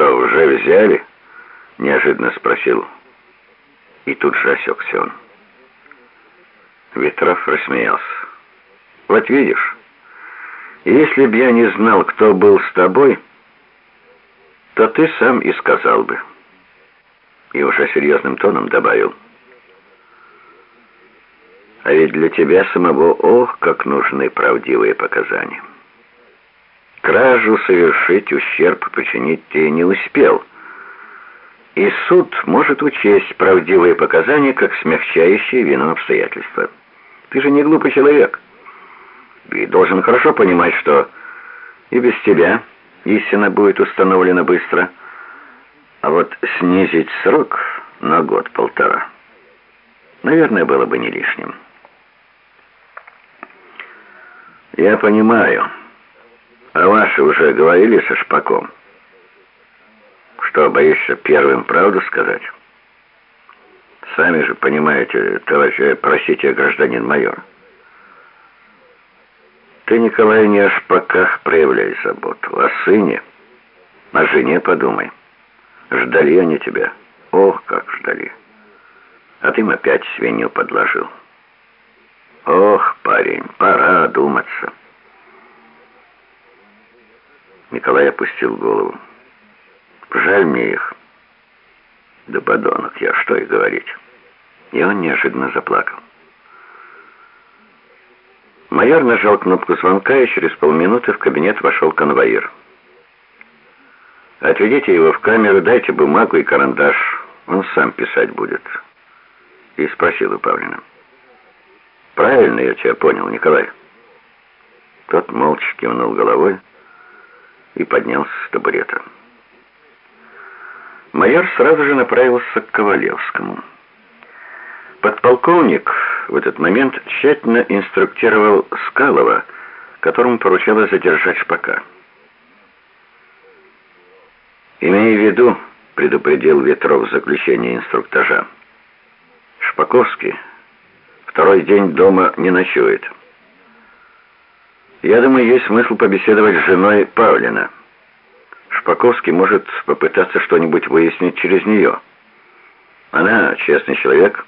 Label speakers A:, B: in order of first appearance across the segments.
A: что, уже взяли?» — неожиданно спросил. И тут же осекся он. Ветров рассмеялся. «Вот видишь, если б я не знал, кто был с тобой, то ты сам и сказал бы». И уже серьезным тоном добавил. «А ведь для тебя самого, ох, как нужны правдивые показания». Кражу совершить, ущерб причинить ты не успел. И суд может учесть правдивые показания как смягчающие вину обстоятельства. Ты же не глупый человек. И должен хорошо понимать, что и без тебя истина будет установлена быстро. А вот снизить срок на год-полтора, наверное, было бы не лишним. Я понимаю. А ваши уже говорили со Шпаком? Что, боишься первым правду сказать? Сами же понимаете, товарищ, э, простите, гражданин майор. Ты, Николай, не о Шпаках проявляй заботу, о сыне, о жене подумай. Ждали они тебя. Ох, как ждали. А ты им опять свинью подложил. Ох, парень, пора одуматься. Николай опустил голову. «Жаль мне их». «Да подонок я, что и говорить». И он неожиданно заплакал. Майор нажал кнопку звонка, и через полминуты в кабинет вошел конвоир. «Отведите его в камеру, дайте бумагу и карандаш. Он сам писать будет». И спросил у Павлина. «Правильно я тебя понял, Николай?» Тот молча кивнул головой и поднялся с табурета. Майор сразу же направился к Ковалевскому. Подполковник в этот момент тщательно инструктировал Скалова, которому поручалось задержать Шпака. «Имей в виду», — предупредил Ветров в заключении инструктажа, «Шпаковский второй день дома не ночует». Я думаю, есть смысл побеседовать с женой Павлина. Шпаковский может попытаться что-нибудь выяснить через нее. Она честный человек.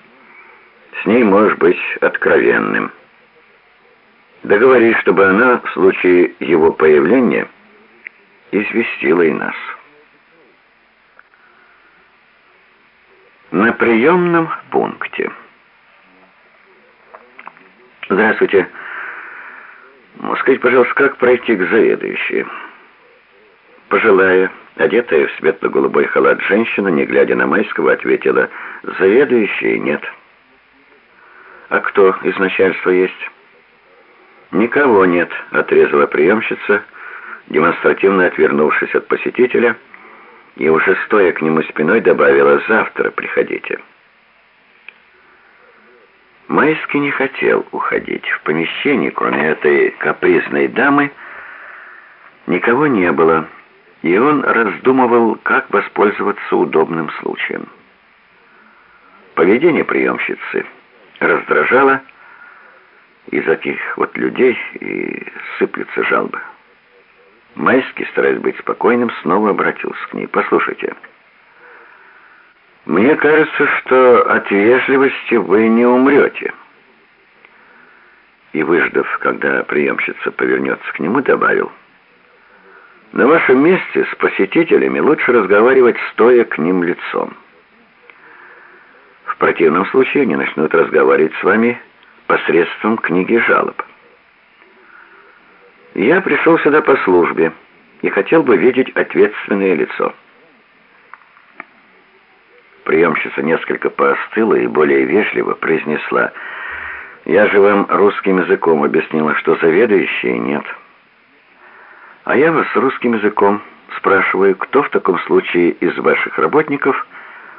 A: С ней можешь быть откровенным. Договорись, чтобы она в случае его появления известила и нас. На приемном пункте. Здравствуйте. Скажите, пожалуйста, как пройти к заведующей?» Пожилая, одетая в светло-голубой халат женщина, не глядя на Майского, ответила, «Заведующей нет». «А кто из начальства есть?» «Никого нет», — отрезала приемщица, демонстративно отвернувшись от посетителя, и уже стоя к нему спиной добавила, «Завтра приходите». Майский не хотел уходить. В помещении, кроме этой капризной дамы, никого не было, и он раздумывал, как воспользоваться удобным случаем. Поведение приемщицы раздражало, из этих вот людей и сыплются жалобы. Майский, стараясь быть спокойным, снова обратился к ней. «Послушайте». Мне кажется, что от вежливости вы не умрете. И выждав, когда приемщица повернется к нему, добавил. На вашем месте с посетителями лучше разговаривать, стоя к ним лицом. В противном случае они начнут разговаривать с вами посредством книги жалоб. Я пришел сюда по службе и хотел бы видеть ответственное лицо. Приемщица несколько поостыла и более вежливо произнесла. «Я же вам русским языком объяснила, что заведующей нет». «А я вас русским языком спрашиваю, кто в таком случае из ваших работников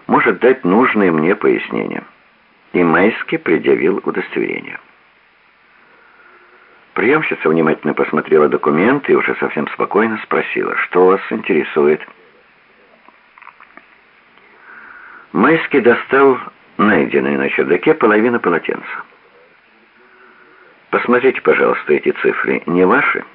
A: может дать нужные мне пояснения?» И Майски предъявил удостоверение. Приемщица внимательно посмотрела документы и уже совсем спокойно спросила, что вас интересует. Майский достал найденные на чердаке половину полотенца. «Посмотрите, пожалуйста, эти цифры не ваши?»